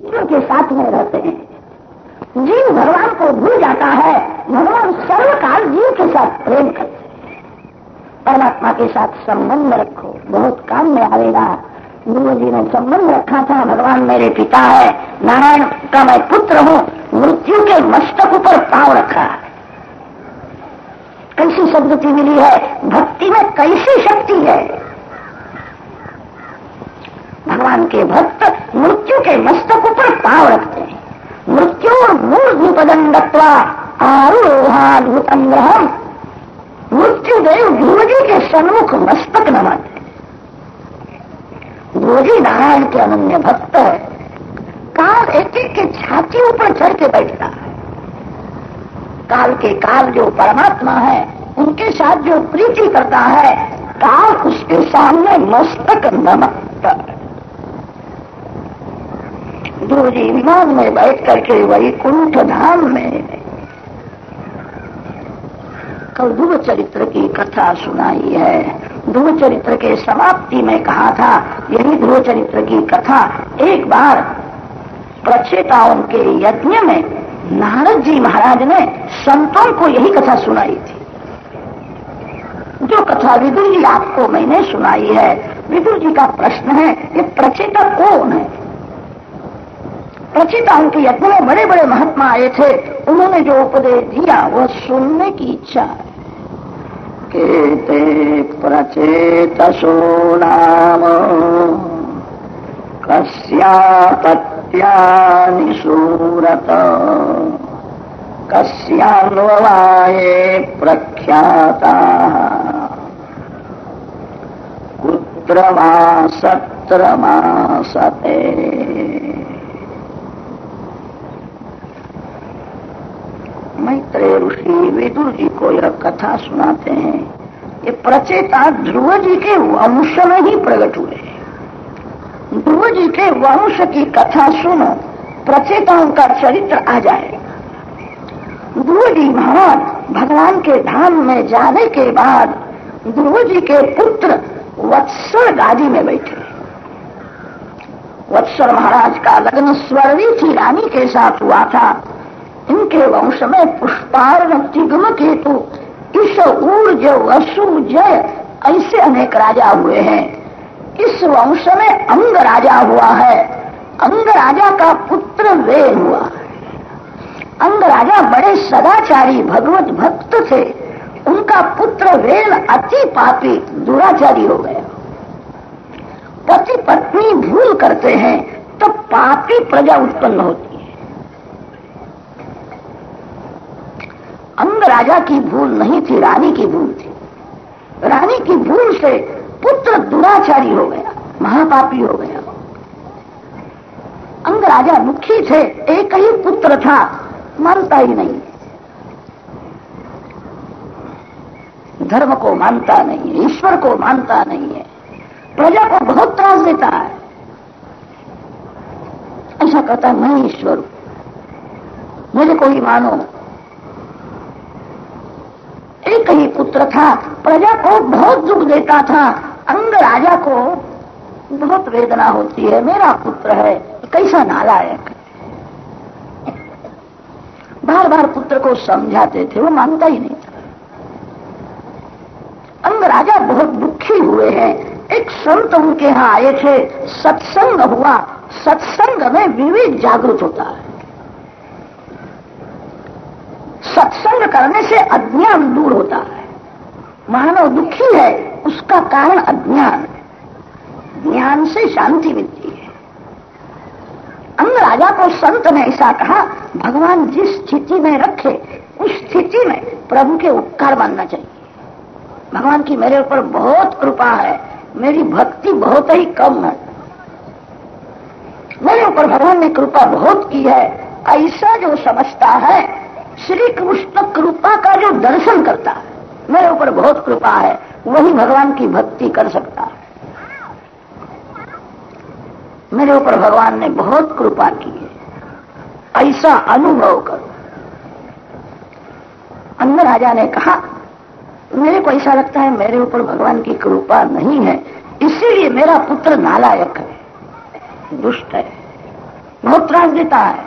के साथ में रहते हैं। जीव भगवान को भूल जाता है, भगवान सर्वकाल जीव के साथ प्रेम करते परमात्मा के साथ संबंध रखो, बहुत काम में आएगा। गुरु जी ने संबंध रखा था, भगवान मेरे पिता है, नारायण का मैं पुत्र हूँ, मृत्यु के मस्तक ऊपर पाँव रखा। कैसी सदगति मिली है? भक्ति में कैसी शक्ति है? भगवान के भक्त मृत्यु के मस्तक ऊपर पाँव रखते हैं। मृत्यु और मूर्धुपदंडत्वा आरूढ़ाद्भुतम ग्रहम मृत्युदेव ध्रुव जी के सन्मुख मस्तक नमाते ध्रुव जी नारायण के अनन्य भक्त है काल एक एक के छाती ऊपर चढ़ के बैठता है। काल के काल जो परमात्मा है, उनके साथ जो प्रीति करता है, काल उसके सामने मस्तक नमकता है। जी विमान में बैठ करके वही कुंठ धाम में। कल ध्रुव चरित्र की कथा सुनाई है। ध्रुव चरित्र के समाप्ति में कहा था, यही ध्रुव चरित्र की कथा एक बार प्रचेताओं के यज्ञ में नारद जी महाराज ने संतों को यही कथा सुनाई थी। जो कथा विदुर जी आपको मैंने सुनाई है, विदुर जी का प्रश्न है ये प्रचेता कौन है? प्रचेताओं के यज्ञ में बड़े बड़े महात्मा आए थे। उन्होंने जो उपदेश दिया, वह सुनने की इच्छा है। केते प्रचेतसो नाम कस्यापत्यानि सूरत। कस्यान्ववाये प्रख्याता। कुत्र सत्र मासते मैत्रेय ऋषि विदुर जी को यह कथा सुनाते हैं। ये प्रचेता ध्रुव जी के वंश में ही प्रकट हुए ध्रुव जी के वंश की कथा सुनो, प्रचेताओं का चरित्र आ जाएगा ध्रुव जी महाराज भगवान के धाम में जाने के बाद ध्रुव जी के पुत्र वत्सर गादी में बैठे। वत्सर महाराज का लग्न स्वर्णी थी रानी के साथ हुआ था। इनके वंश में पुष्पार तिगम केतु, इस ऊर्ज वसु जय, ऐसे अनेक राजा हुए हैं। इस वंश में अंग राजा हुआ है। अंग राजा का पुत्र वेल हुआ। अंग राजा बड़े सदाचारी भगवत भक्त थे। उनका पुत्र वेल अति पापी, दुराचारी हो गया। पति पत्नी भूल करते हैं तो पापी प्रजा उत्पन्न होती। अंग राजा की भूल नहीं थी, रानी की भूल थी। रानी की भूल से पुत्र दुराचारी हो गया, महापापी हो गया। अंग राजा दुखी थे, एक ही पुत्र था, मानता ही नहीं। धर्म को मानता नहीं है ईश्वर को मानता नहीं है, प्रजा को बहुत त्रास देता है। ऐसा कहता मैं ईश्वर हूँ। मुझे कोई मानो एक ही पुत्र था, प्रजा को बहुत दुख देता था। अंग राजा को बहुत वेदना होती है। मेरा पुत्र है, कैसा नाला नालायक बार बार पुत्र को समझाते थे, वो मानता ही नहीं था। अंग राजा बहुत दुखी हुए हैं। एक संत उनके यहाँ आए थे। सत्संग हुआ। सत्संग में विवेक जागृत होता है। सत्संग करने से अज्ञान दूर होता है। मानव दुखी है, उसका कारण अज्ञान है। ज्ञान से शांति मिलती है। अंग राजा को संत ने ऐसा कहा, भगवान जिस स्थिति में रखे, उस स्थिति में प्रभु के उपकार मानना चाहिए। भगवान की मेरे ऊपर बहुत कृपा है, मेरी भक्ति बहुत ही कम है। मेरे ऊपर भगवान ने कृपा बहुत की है, ऐसा जो समझता है श्री कृष्ण कृपा का जो दर्शन करता है, मेरे ऊपर बहुत कृपा है, वही भगवान की भक्ति कर सकता है। मेरे ऊपर भगवान ने बहुत कृपा की है। ऐसा अनुभव करो। अन्य राजा ने कहा, मेरे को ऐसा लगता है मेरे ऊपर भगवान की कृपा नहीं है, इसीलिए मेरा पुत्र नालायक है। दुष्ट है, बहुत त्रास देता है।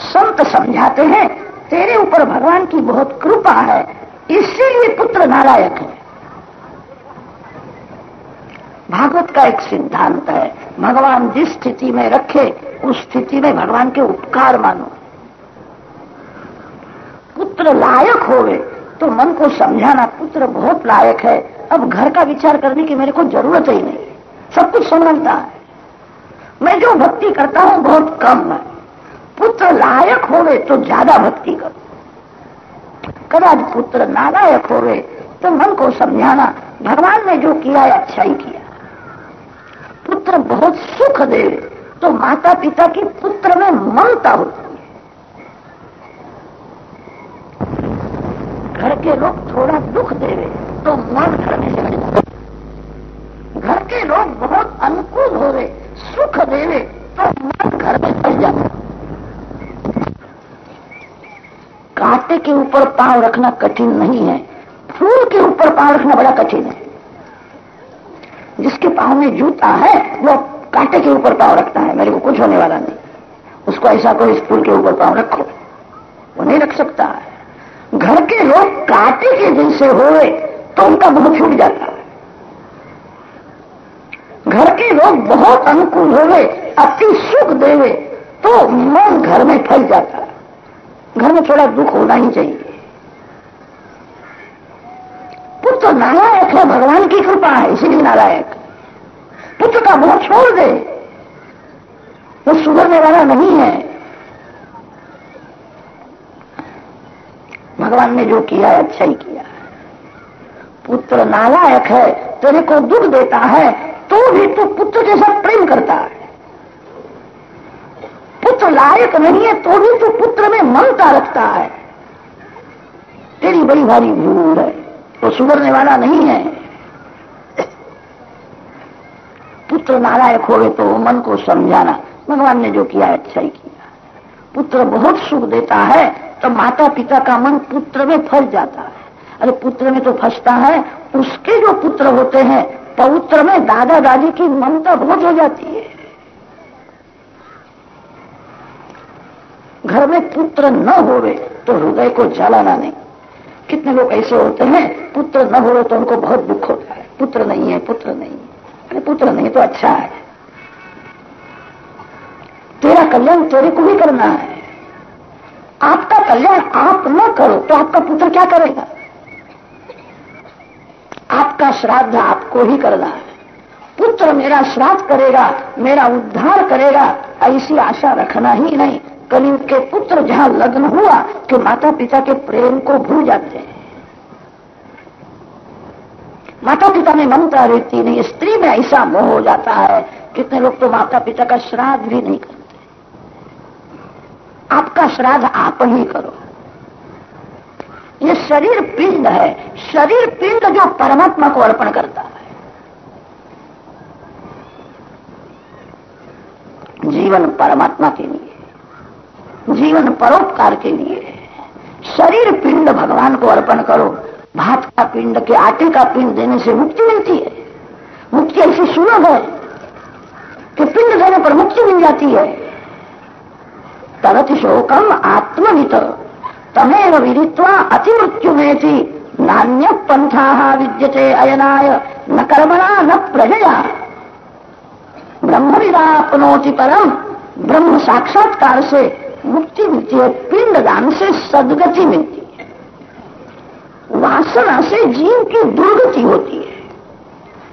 संत समझाते हैं तेरे ऊपर भगवान की बहुत कृपा है, इसीलिए पुत्र नारायक है। भागवत का एक सिद्धांत है, भगवान जिस स्थिति में रखे, उस स्थिति में भगवान के उपकार मानो। पुत्र लायक होवे तो मन को समझाना पुत्र बहुत लायक है। अब घर का विचार करने की मेरे को ज़रूरत ही नहीं। सब कुछ समझता है। मैं जो भक्ति करता हूँ, बहुत कम है। पुत्र लायक होवे तो ज़्यादा भक्ति करो। कदाच पुत्र नालायक होवे तो मन को समझाना, भगवान ने जो किया है अच्छा ही किया। पुत्र बहुत सुख दे तो माता पिता की पुत्र में ममता होती है। घर के लोग थोड़ा दुख देवे तो मन घर में चले घर के लोग बहुत अनुकूल हो रहे सुख देवे तो मन घर में चल जाता कांटे के ऊपर पाँव रखना कठिन नहीं है। फूल के ऊपर पाँव रखना बड़ा कठिन है। जिसके पाँव में जूता है, वो कांटे के ऊपर पाँव रखता है। मेरे को कुछ होने वाला नहीं। उसको ऐसा कोई इस फूल के ऊपर पाँव रखो। वो नहीं रख सकता है। घर के लोग कांटे के जैसे होए तो उनका मुँह छूट जाता है। घर के लोग बहुत अनुकूल होवे अति सुख देवे तो मन घर में फैल जाता है। घर में थोड़ा दुख होना ही चाहिए। पुत्र नालायक है भगवान की कृपा है, इसीलिए नालायक पुत्र का मुँह छोड़ दे। वो सुधरने वाला नहीं है। भगवान ने जो किया है अच्छा ही किया है। पुत्र नालायक है, तेरे को दुख देता है तो भी तू पुत्र के साथ प्रेम करता है। पुत्र लायक नहीं है तो भी तू पुत्र में ममता रखता है। तेरी बड़ी भारी भूल है तो सुधरने वाला नहीं है। पुत्र नालायक हो तो मन को समझाना, भगवान ने जो किया अच्छा ही किया। पुत्र बहुत सुख देता है तो माता पिता का मन पुत्र में फंस जाता है। अरे पुत्र में तो फंसता है, उसके जो पुत्र होते हैं पवित्र में दादा दादी की ममता बहुत हो जाती है। घर में पुत्र न होवे तो हृदय को जलाना नहीं। कितने लोग ऐसे होते हैं, पुत्र न हो तो उनको बहुत दुख होता है। पुत्र नहीं है, पुत्र नहीं है। अरे पुत्र नहीं तो अच्छा है। तेरा कल्याण तेरे को भी करना है। आपका कल्याण आप न करो तो आपका पुत्र क्या करेगा? आपका श्राद्ध आपको ही करना है। पुत्र मेरा श्राद्ध करेगा, मेरा उद्धार करेगा, ऐसी आशा रखना ही नहीं। कलयुग के पुत्र जहाँ लग्न हुआ कि माता पिता के प्रेम को भूल जाते हैं। माता पिता में ममता रहती नहीं, स्त्री में ऐसा मोह हो जाता है, कितने लोग तो माता पिता का श्राद्ध भी नहीं करते। आपका श्राद्ध आप ही करो। ये शरीर पिंड है, शरीर पिंड जो परमात्मा को अर्पण करता है। जीवन परमात्मा के लिए जीवन परोपकार के लिए शरीर पिंड भगवान को अर्पण करो। भात का पिंड के आटे का पिंड देने से मुक्ति मिलती है। मुक्ति ऐसी सुलभ है कि पिंड देने पर मुक्ति मिल जाती है। तरति शोकम आत्मवित तमेव विदित्वा अतिमृत्यु में थी नान्य पंथा विद्यते अयनाय। न कर्मणा, न प्रजया। ब्रह्म विदापनोति परम। ब्रह्म साक्षात्कार से मुक्ति मिलती है, पिंड दान से सदगति मिलती है। वासना से जीव की दुर्गति होती है।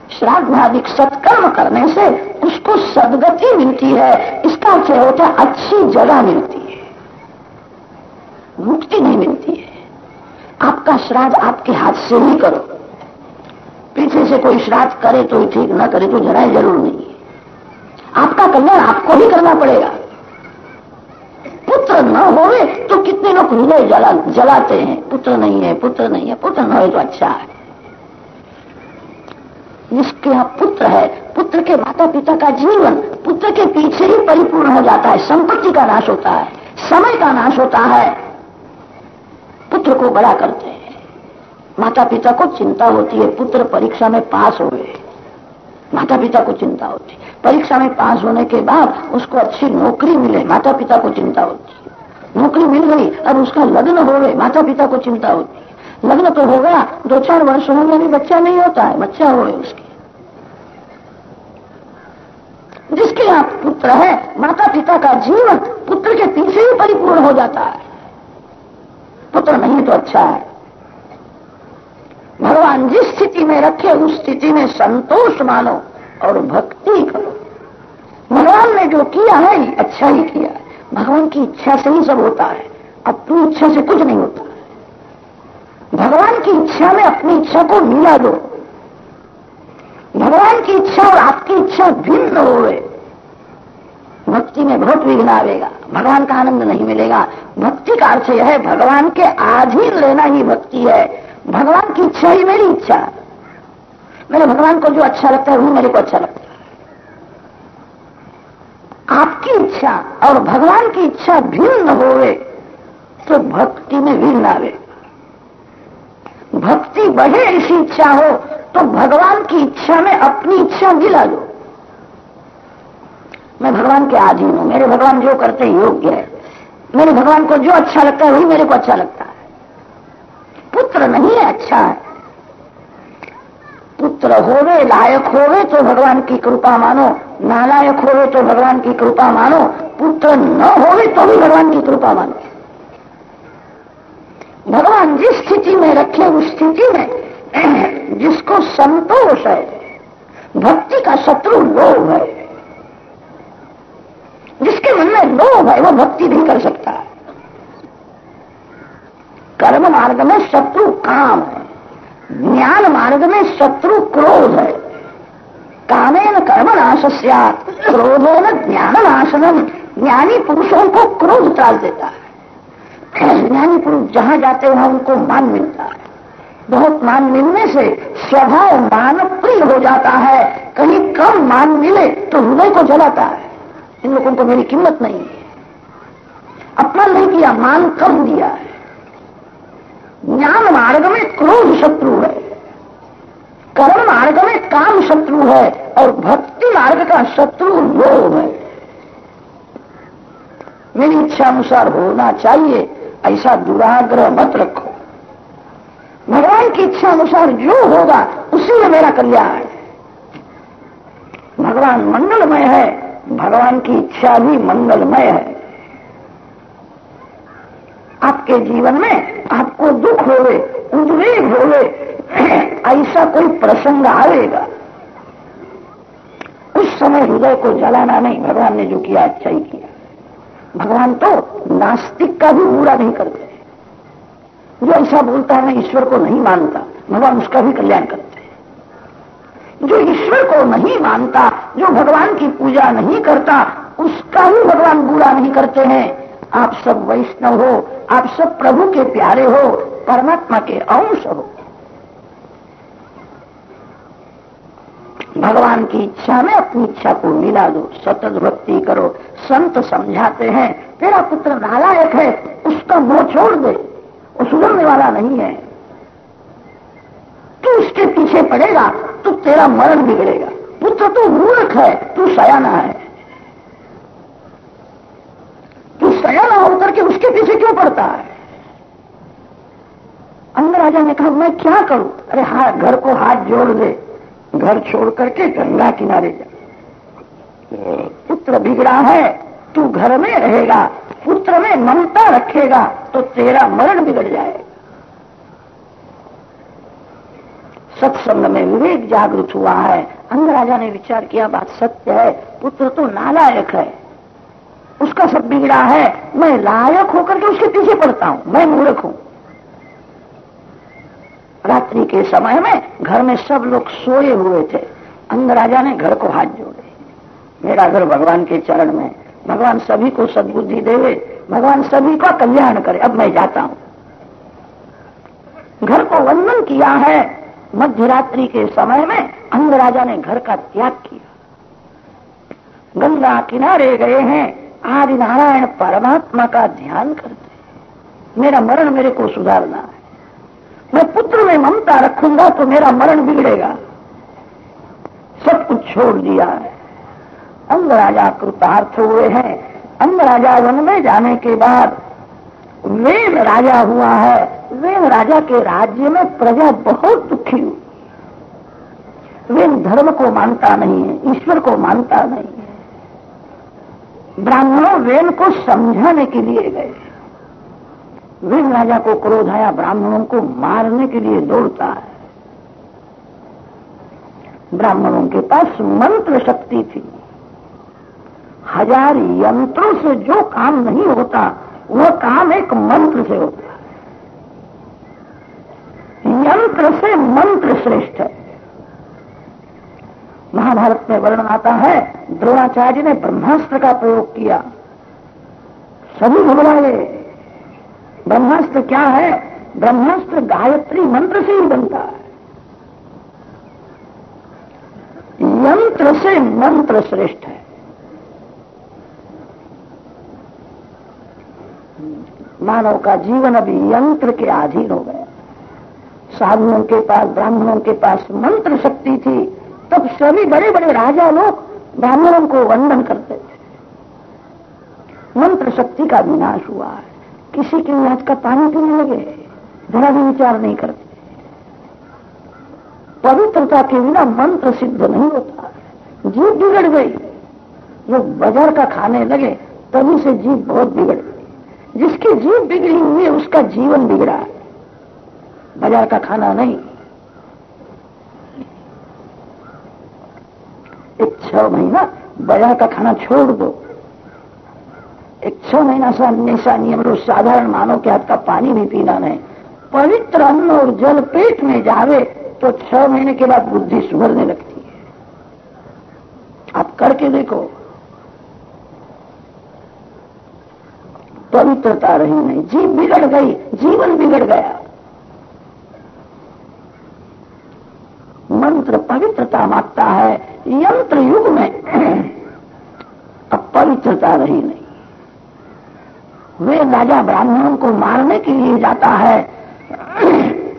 श्राद्धाधिक सत्कर्म करने से उसको सदगति मिलती है, इसका अर्थ होता है? अच्छी जगह मिलती है। मुक्ति नहीं मिलती है। आपका श्राद्ध आपके हाथ से ही करो। पीछे से कोई श्राद्ध करे तो ठीक, ना करे तो जराए ज़रूर नहीं आपका कल्याण आपको ही करना पड़ेगा। पुत्र न होवे तो कितने लोग हृदय जला, जलाते हैं? पुत्र नहीं है, पुत्र नहीं है, पुत्र न हो तो अच्छा है। जिसके यहाँ पुत्र है, पुत्र के माता पिता का जीवन, पुत्र के पीछे ही परिपूर्ण हो जाता है, संपत्ति का नाश होता है, समय का नाश होता है। पुत्र को बड़ा करते हैं। माता पिता को चिंता होती है, पुत्र परीक्षा में पास हो गए। माता पिता को चिंता होती है। परीक्षा में पास होने के बाद उसको अच्छी नौकरी मिले माता पिता को चिंता होती। है नौकरी मिल गई, अब उसका लग्न हो गए माता पिता को चिंता होती। है लग्न तो होगा दो चार वर्ष होंगे, अभी बच्चा नहीं होता है, बच्चा हो उसके। जिसके यहाँ पुत्र है माता पिता का जीवन पुत्र के पीछे ही परिपूर्ण हो जाता है। पुत्र नहीं तो अच्छा है। भगवान जिस स्थिति में रखे, उस स्थिति में संतोष मानो। और भक्ति। करो भगवान ने जो किया है अच्छा ही किया है। भगवान की इच्छा से ही सब होता है। अपनी इच्छा से कुछ नहीं होता भगवान की इच्छा में अपनी इच्छा को मिला दो। भगवान की इच्छा और आपकी इच्छा भिन्न हो गए भक्ति में बहुत विघ्न आवेगा। भगवान का आनंद नहीं मिलेगा। भक्ति का अर्थ यह है, भगवान के आधीन लेना ही भक्ति है। भगवान की इच्छा ही मेरी इच्छा मेरे भगवान को जो अच्छा लगता है वही मेरे को अच्छा लगता है। आपकी इच्छा और भगवान की इच्छा भिन्न होवे तो भक्ति में भिन्न आवे। भक्ति बढ़े ऐसी इच्छा हो तो भगवान की इच्छा में अपनी इच्छा मिला लो मैं भगवान के आधीन हूँ, मेरे भगवान जो करते योग्य है। मेरे भगवान को जो अच्छा लगता है, वही मेरे को अच्छा लगता है। पुत्र नहीं है अच्छा है। पुत्र होवे, लायक होवे तो भगवान की कृपा मानो, नालायक होवे तो भगवान की कृपा मानो, पुत्र न होवे तो भी भगवान की कृपा मानो। भगवान जिस स्थिति में रखे, उस स्थिति में जिसको संतोष है, भक्ति का शत्रु लोभ है, जिसके मन में लोभ है, वो भक्ति नहीं कर सकता। है कर्म मार्ग में शत्रु काम है। ज्ञान मार्ग में शत्रु क्रोध है। कामेन कर्म नाश क्रोधो न ज्ञान नाशनम ज्ञानी पुरुषों को क्रोध त्रास देता है। ज्ञानी पुरुष जहाँ जाते हैं उनको मान मिलता है। बहुत मान मिलने से स्वभाव मान प्रिय हो जाता है। कहीं कम मान मिले तो हृदय को जलाता है। इन लोगों को मेरी कीमत नहीं है। अपमान नहीं किया, मान कम दिया है। ज्ञान मार्ग में क्रोध शत्रु है। कर्म मार्ग में काम शत्रु है और भक्ति मार्ग का शत्रु लोभ है। मेरी इच्छा अनुसार होना चाहिए, ऐसा दुराग्रह मत रखो। भगवान की इच्छा अनुसार जो होगा, उसी में मेरा कल्याण है। भगवान मंगलमय है, भगवान की इच्छा भी मंगलमय है। आपके जीवन में आपको दुख होवे, उद्वेग होवे, ऐसा कोई प्रसंग आएगा उस समय हृदय को जलाना नहीं, भगवान ने जो किया अच्छा ही किया। भगवान तो नास्तिक का भी बुरा नहीं करते। जो ऐसा बोलता है मैं ईश्वर को नहीं मानता, भगवान उसका भी कल्याण करते जो ईश्वर को नहीं मानता, जो भगवान की पूजा नहीं करता, उसका भी भगवान बुरा नहीं करते हैं। आप सब वैष्णव हो, आप सब प्रभु के प्यारे हो, परमात्मा के अंश हो। भगवान की इच्छा में अपनी इच्छा को मिला दो सतत भक्ति करो, संत समझाते हैं, तेरा पुत्र नालायक है, उसका मुँह छोड़ दे, वो सुधरने वाला नहीं है। तू उसके पीछे पड़ेगा तो तेरा मरण बिगड़ेगा। पुत्र तो मूर्ख है, तू सयाना है तू सयाना होकर के उसके पीछे क्यों पड़ता है? अंदर राजा ने कहा, मैं क्या करूँ? अरे हाथ, घर को हाथ जोड़ दे। घर छोड़ करके गंगा किनारे जा। पुत्र बिगड़ा है, तू घर में रहेगा। पुत्र में ममता रखेगा तो तेरा मरण बिगड़ जाएगा। सत्संग में विवेक जागृत हुआ है। अंगराजा ने विचार किया, बात सत्य है। पुत्र तो नालायक है। उसका सब बिगड़ा है। मैं लायक होकर के उसके पीछे पड़ता हूँ। मैं मूर्ख हूँ। रात्रि के समय में घर में सब लोग सोए हुए थे। अंगराजा ने घर को हाथ जोड़े। मेरा घर भगवान के चरण में। भगवान सभी को सदबुद्धि देवे। भगवान सभी का कल्याण करे। अब मैं जाता हूँ। घर को वंदन किया है। मध्य रात्रि के समय में अंगराजा ने घर का त्याग किया। गंगा किनारे गए हैं। आदि नारायण परमात्मा का ध्यान करते मेरा मरण मेरे को सुधारना है। मैं पुत्र में ममता रखूँगा तो मेरा मरण बिगड़ेगा। सब कुछ छोड़ दिया है। अंग राजा कृतार्थ हुए हैं। अंग राजा वन में जाने के बाद वेद राजा हुआ है। वेद राजा के राज्य में प्रजा बहुत दुखी हुई। वेद धर्म को मानता नहीं है, ईश्वर को मानता नहीं। ब्राह्मणों वेद को समझाने के लिए गए। वेद राजा को क्रोध आया, ब्राह्मणों को मारने के लिए दौड़ता है। ब्राह्मणों के पास मंत्र शक्ति थी। हज़ार यंत्रों से जो काम नहीं होता, वह काम एक मंत्र से होता है। यंत्र से मंत्र श्रेष्ठ है। महाभारत में वर्णन आता है, द्रोणाचार्य ने ब्रह्मास्त्र का प्रयोग किया। सभी घबराए ब्रह्मास्त्र क्या है? ब्रह्मास्त्र गायत्री मंत्र से ही बनता है। यंत्र से मंत्र श्रेष्ठ है। मानव का जीवन अभी यंत्र के अधीन हो गया। साधुओं के पास, ब्राह्मणों के पास मंत्र शक्ति थी। तब सभी बड़े बड़े राजा लोग ब्राह्मणों को वंदन करते थे। मंत्र शक्ति का विनाश हुआ। है किसी के आज का पानी पीने लगे, जरा भी विचार नहीं करते। पवित्रता के बिना मंत्र सिद्ध नहीं होता। जीव बिगड़ गई। जो बाज़ार का खाने लगे, तभी से जीव बहुत बिगड़ गई। जिसकी जीव बिगड़ी हुई है उसका जीवन बिगड़ा। है बाज़ार का खाना नहीं एक छह महीना बाज़ार का खाना छोड़ दो। एक छह महीना सा ऐसा नियम रोज साधारण मानव के हाथ का पानी भी पीना नहीं। पवित्र अन्न और जल पेट में जावे तो छह महीने के बाद बुद्धि सुधरने लगती है। आप करके देखो। पवित्रता रही नहीं, जीव बिगड़ गई, जीवन बिगड़ गया। मंत्र पवित्रता माँगता है यंत्र युग में अब पवित्रता रही नहीं। वे राजा ब्राह्मणों को मारने के लिए जाता है।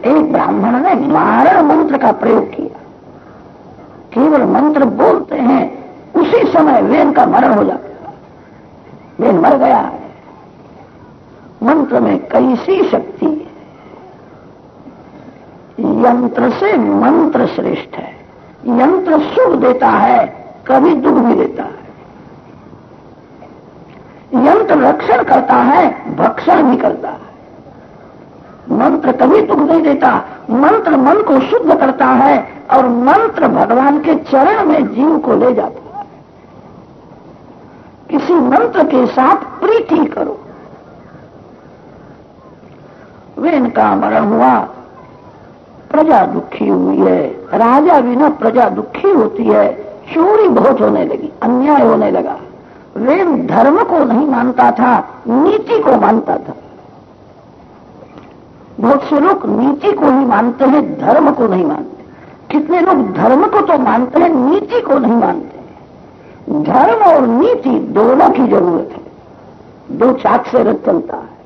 एक ब्राह्मण ने मारण मंत्र का प्रयोग किया। केवल मंत्र बोलते हैं, उसी समय वेन का मरण हो जाता वेन मर गया है। मंत्र में कैसी शक्ति है? यंत्र से मंत्र श्रेष्ठ है। यंत्र सुख देता है, कभी दुख भी देता है। यंत्र रक्षण करता है, भक्षण भी करता है। मंत्र कभी दुख नहीं देता, मंत्र मन को शुद्ध करता है और मंत्र भगवान के चरण में जीव को ले जाता है। किसी मंत्र के साथ प्रीति करो। वे इनका मरण हुआ प्रजा दुखी हुई है। राजा बिना प्रजा दुखी होती है। चोरी बहुत होने लगी, अन्याय होने लगा। वेद धर्म को नहीं मानता था, नीति को मानता था। बहुत से लोग नीति को ही मानते हैं, धर्म को नहीं मानते। कितने लोग धर्म को तो मानते हैं, नीति को नहीं मानते धर्म और नीति दोनों की ज़रूरत है। दो चाक से रथ चलता है।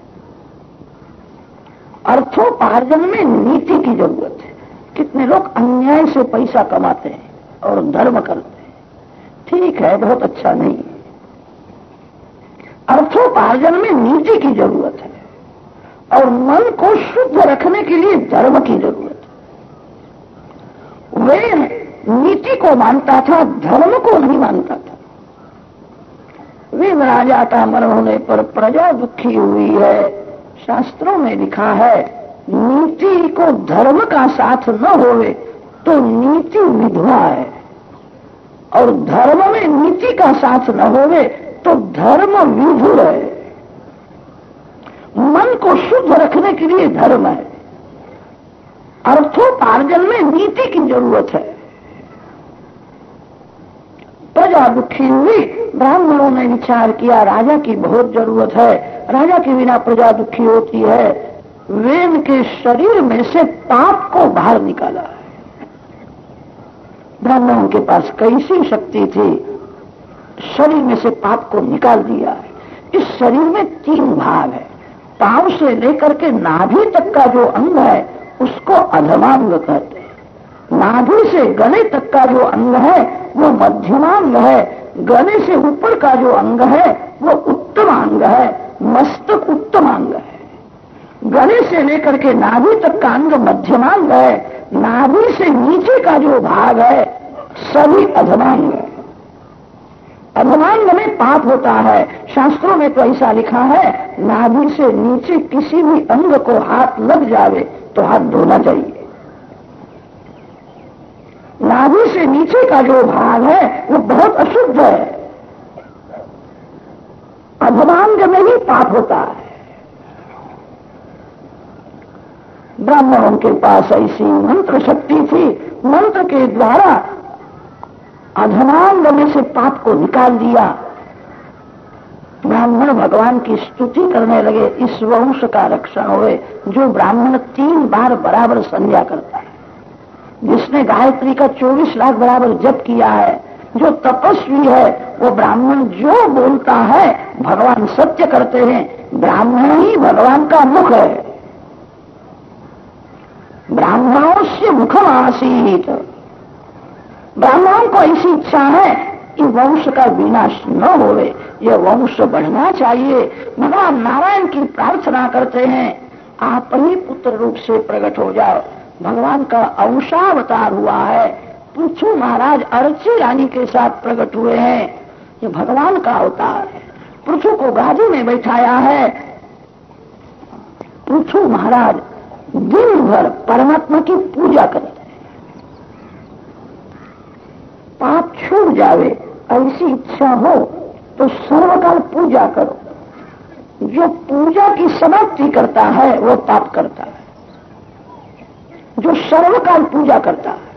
अर्थोपार्जन में नीति की ज़रूरत है। कितने लोग अन्याय से पैसा कमाते हैं और धर्म करते हैं। ठीक है, बहुत अच्छा नहीं अर्थोपार्जन में नीति की ज़रूरत है और मन को शुद्ध रखने के लिए धर्म की ज़रूरत है। वे नीति को मानता था, धर्म को नहीं मानता था। वे राजा का मर होने पर प्रजा दुखी हुई है। शास्त्रों में लिखा है, नीति को धर्म का साथ न होवे तो नीति विधवा है। और धर्म में नीति का साथ न होवे तो धर्म विधुर है। मन को शुद्ध रखने के लिए धर्म है। अर्थोपार्जन में नीति की ज़रूरत है। प्रजा दुखी हुई, ब्राह्मणों ने विचार किया, राजा की बहुत ज़रूरत है। राजा के बिना प्रजा दुखी होती है। वेन के शरीर में से पाप को बाहर निकाला है। ब्राह्मणों के पास कैसी शक्ति थी? शरीर में से पाप को निकाल दिया है। इस शरीर में तीन भाग है। पाँव से लेकर के नाभि तक का जो अंग है, उसको अधमांग कहते हैं। नाभि से गले तक का जो अंग है, वो मध्यमांग है। गले से ऊपर का जो अंग है, वो उत्तम अंग है। मस्तक उत्तम अंग है। गले से लेकर के नाभि तक का अंग मध्यमांग है। नाभि से नीचे का जो भाग है, सभी अधमांग है। अधमांग में पाप होता है। शास्त्रों में तो ऐसा लिखा है, नाभि से नीचे किसी भी अंग को हाथ लग जावे तो हाथ धोना चाहिए। नाभि से नीचे का जो भाग है, वो बहुत अशुद्ध है। अधमांग में ही पाप होता है। ब्राह्मणों के पास ऐसी मंत्र शक्ति थी, मंत्र के द्वारा अधमांग में से पाप को निकाल दिया। ब्राह्मण भगवान की स्तुति करने लगे, इस वंश का रक्षण हुए, जो ब्राह्मण तीन बार बराबर संध्या करता है। जिसने गायत्री का 24 लाख बराबर जप किया है जो तपस्वी है, वो ब्राह्मण जो बोलता है, भगवान सत्य करते हैं। ब्राह्मण ही भगवान का मुख है। ब्राह्मणों से मुखम आसीत। ब्राह्मणों को ऐसी इच्छा है कि वंश का विनाश न होवे। यह वंश बढ़ना चाहिए। भगवान नारायण की प्रार्थना करते हैं। आप ही पुत्र रूप से प्रकट हो जाओ। भगवान का अंशावतार हुआ है। पृथु महाराज अर्ची रानी के साथ प्रकट हुए हैं। ये भगवान का अवतार है। पृथु को गादी में बैठाया है। पृथु महाराज, दिन भर परमात्मा की पूजा करते पाप छूट जावे ऐसी इच्छा हो तो सर्वकाल पूजा करो। जो पूजा की समाप्ति करता है, वो पाप करता है। जो सर्वकाल पूजा करता है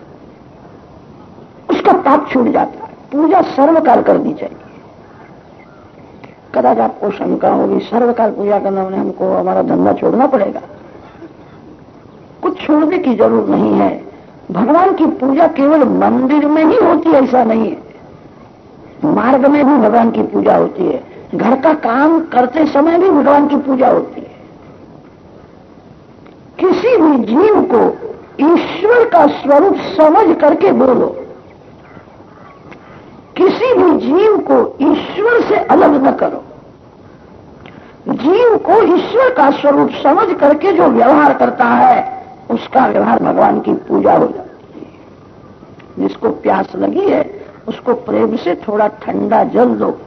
उसका पाप छूट जाता है। पूजा सर्वकाल करनी चाहिए। कदाच आपको शंका होगी, सर्वकाल पूजा करना उन्हें हमको हमारा धंधा छोड़ना पड़ेगा। कुछ छोड़ने की ज़रूरत नहीं है। भगवान की पूजा केवल मंदिर में ही होती है, ऐसा नहीं है। मार्ग में भी भगवान की पूजा होती है। घर का काम करते समय भी भगवान की पूजा होती है। किसी भी जीव को ईश्वर का स्वरूप समझ करके बोलो। किसी भी जीव को ईश्वर से अलग न करो। जीव को ईश्वर का स्वरूप समझ करके जो व्यवहार करता है, उसका व्यवहार भगवान की पूजा हो जाती है। जिसको प्यास लगी है, उसको प्रेम से थोड़ा ठंडा जल दो,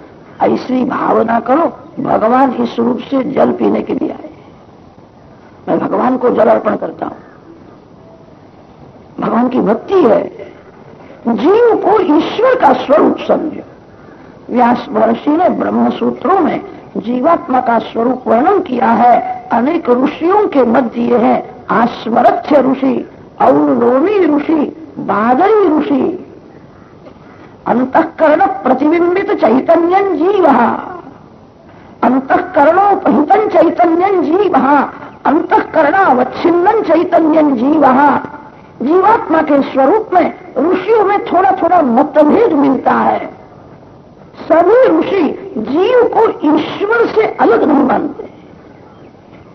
ऐसी भावना करो, भगवान इस रूप से जल पीने के लिए आए मैं भगवान को जल अर्पण करता हूँ। भगवान की भक्ति है जीव को ईश्वर का स्वरूप समझो। व्यास महर्षि ने ब्रह्म सूत्रों में जीवात्मा का स्वरूप वर्णन किया है। अनेक ऋषियों के मध्य ये है। आस्मरथ्य ऋषि औलोमी ऋषि, बादरी ऋषि। अंतकरण प्रतिबिंबित चैतन्य जीव। अंतकरणोपहित चैतन्य जीव। अंतकरणावच्छिन्न चैतन्य जीव। जीवात्मा के स्वरूप में ऋषियों में थोड़ा थोड़ा मतभेद मिलता है। सभी ऋषि जीव को ईश्वर से अलग नहीं मानते।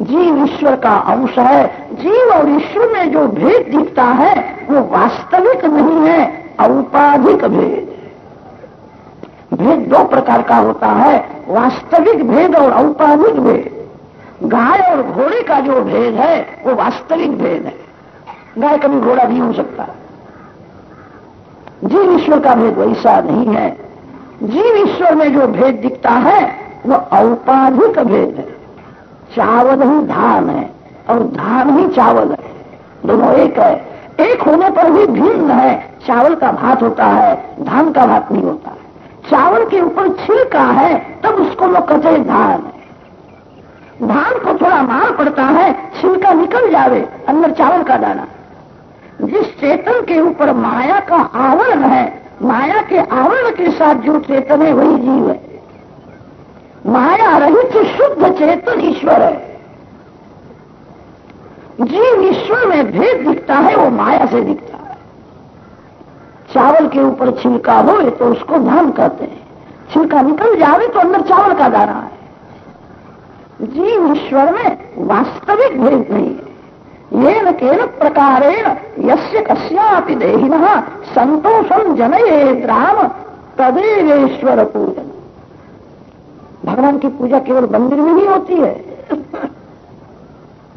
जीव ईश्वर का अंश है। जीव और ईश्वर में जो भेद दिखता है, वो वास्तविक नहीं है, औपाधिक भेद भेद दो प्रकार का होता है, वास्तविक भेद और औपाधिक भेद। गाय और घोड़े का जो भेद है, वो वास्तविक भेद है। गाय कभी घोड़ा नहीं हो सकता। जीव ईश्वर का भेद वैसा नहीं है। जीव ईश्वर में जो भेद दिखता है, वो औपाधिक भेद है। चावल ही धान है, और धान ही चावल है। दोनों एक है। एक होने पर भी भिन्न है। चावल का भात होता है, धान का भात नहीं होता। है चावल के ऊपर छिलका है, तब उसको लोग कहते धान। है धान को थोड़ा मार पड़ता है, छिलका निकल जावे, अंदर चावल का दाना। जिस चेतन के ऊपर माया का आवरण है, माया के आवरण के साथ जो चेतन है वही जीव है। माया रहित शुद्ध चेतन ईश्वर है। जीव ईश्वर में भेद दिखता है, वो माया से दिखता है। चावल के ऊपर छिलका हो तो उसको धान कहते हैं। छिलका निकल जावे तो अंदर चावल का दाना है। जीव ईश्वर में वास्तविक भेद नहीं है। ये न केन प्रकारेण, यस्य कस्यापि देहिन संतोषम जनये राम तदेवेश्वर पूजन भगवान की पूजा केवल मंदिर में ही होती है।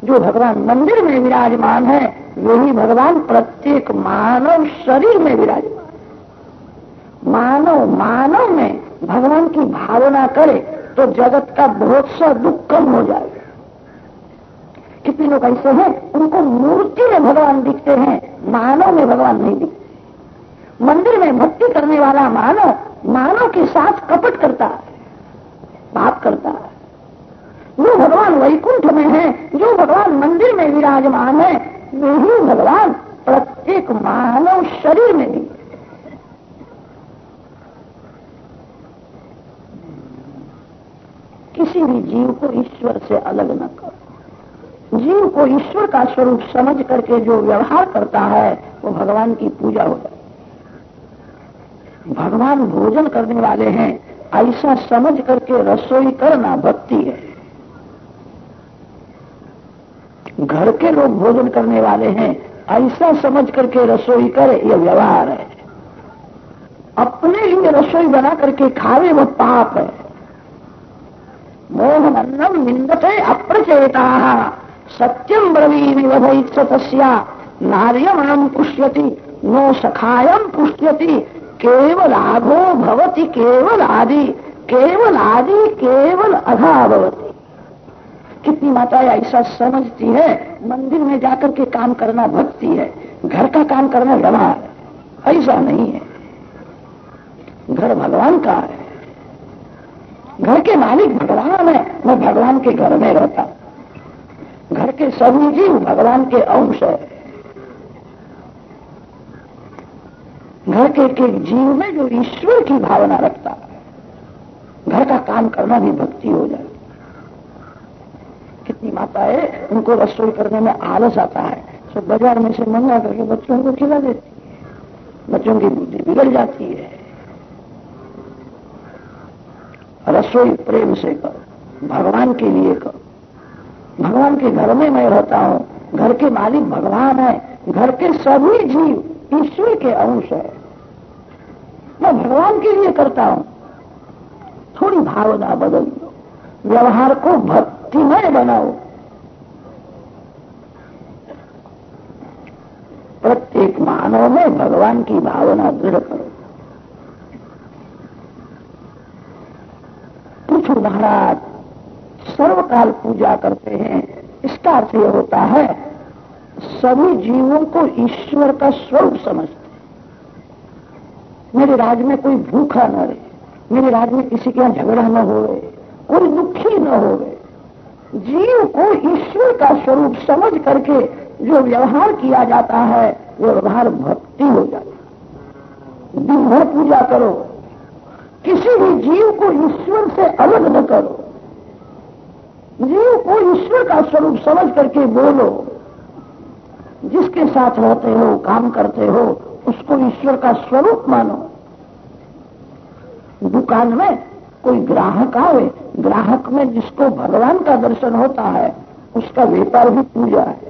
जो भगवान मंदिर में विराजमान है, वही भगवान प्रत्येक मानव शरीर में विराजमान मानव मानव में भगवान की भावना करे तो जगत का बहुत सा दुख कम हो जाएगा। कितने लोग ऐसे हैं, उनको मूर्ति में भगवान दिखते हैं मानव में भगवान नहीं दिखते। मंदिर में भक्ति करने वाला मानव मानव के साथ कपट करता, पाप करता। जो भगवान वैकुंठ में है, जो भगवान मंदिर में विराजमान है, वही भगवान प्रत्येक मानव शरीर में भी। किसी भी जीव को ईश्वर से अलग न करो। जीव को ईश्वर का स्वरूप समझ करके जो व्यवहार करता है, वो भगवान की पूजा हो जाए भगवान भोजन करने वाले हैं, ऐसा समझ करके रसोई करना भक्ति है। घर के लोग भोजन करने वाले हैं, ऐसा समझ करके रसोई करे यह व्यवहार है। अपने लिए रसोई बना करके खावे, वो पाप है। मोहमन्नम निंदते अप्रचेता। सत्यम ब्रवीमि वधैत्सतस्या नार्यमणम पुष्यति, नो सखायम पुष्यति। केवल आघो भवति केवल आदि केवल आदि केवल अधा भवती। कितनी माताएँ ऐसा समझती है, मंदिर में जाकर के काम करना भक्ति है, घर का काम करना व्यवहार है, ऐसा नहीं है। घर भगवान का है। घर के मालिक भगवान है, मैं भगवान के घर में रहता घर के सभी जीव भगवान के अंश है। घर के एक जीव में जो ईश्वर की भावना रखता है, घर का काम करना भी भक्ति हो जाए। कितनी माता है उनको रसोई करने में आलस आता है तो बाज़ार में से मंगा करके बच्चों को खिला देती है। बच्चों की बुद्धि बिगड़ जाती है। रसोई प्रेम से करो, भगवान के लिए करो। भगवान के घर में मैं रहता हूँ। घर के मालिक भगवान है। घर के सभी जीव ईश्वर के अंश है। मैं भगवान के लिए करता हूँ। थोड़ी भावना बदल दो। व्यवहार को भक्तिमय बनाओ। प्रत्येक मानव में भगवान की भावना दृढ़ करो। पूछो महाराज सर्वकाल पूजा करते हैं। इसका अर्थ यह होता है, सभी जीवों को ईश्वर का स्वरूप समझते मेरे राज में कोई भूखा न रहे, मेरे राज्य में किसी के यहाँ झगड़ा न हो कोई दुखी न हो जीव को ईश्वर का स्वरूप समझ करके जो व्यवहार किया जाता है, वो व्यवहार भक्ति हो जाता है। दिन भर पूजा करो, किसी भी जीव को ईश्वर से अलग न करो। जीव को ईश्वर का स्वरूप समझ करके बोलो। जिसके साथ रहते हो, काम करते हो, उसको ईश्वर का स्वरूप मानो। दुकान में कोई ग्राहक आवे, ग्राहक में जिसको भगवान का दर्शन होता है, उसका व्यापार भी पूजा है।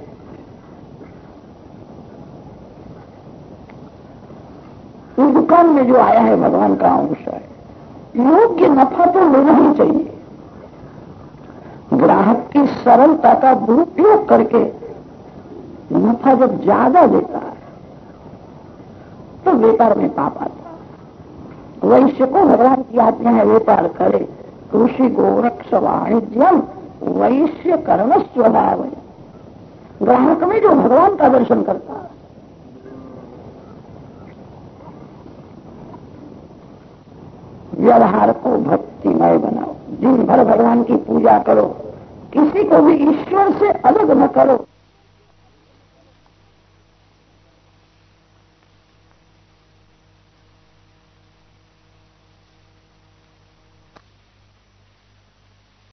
दुकान में जो आया है, भगवान का अंश है। योग्य नफा तो लेना ही चाहिए। ग्राहक की सरलता का दुरुपयोग करके नफा जब ज़्यादा देता है तो व्यापार में पाप आता वैश्य को भगवान की आज्ञा है, व्यापार करे कृषि गोरक्ष वाणिज्यम वैश्य कर्ण स्वभाव ग्राहक में जो भगवान का दर्शन करता है, व्यवहार को भक्तिमय बनाओ। दिन भर भगवान की पूजा करो। किसी को भी ईश्वर से अलग न करो।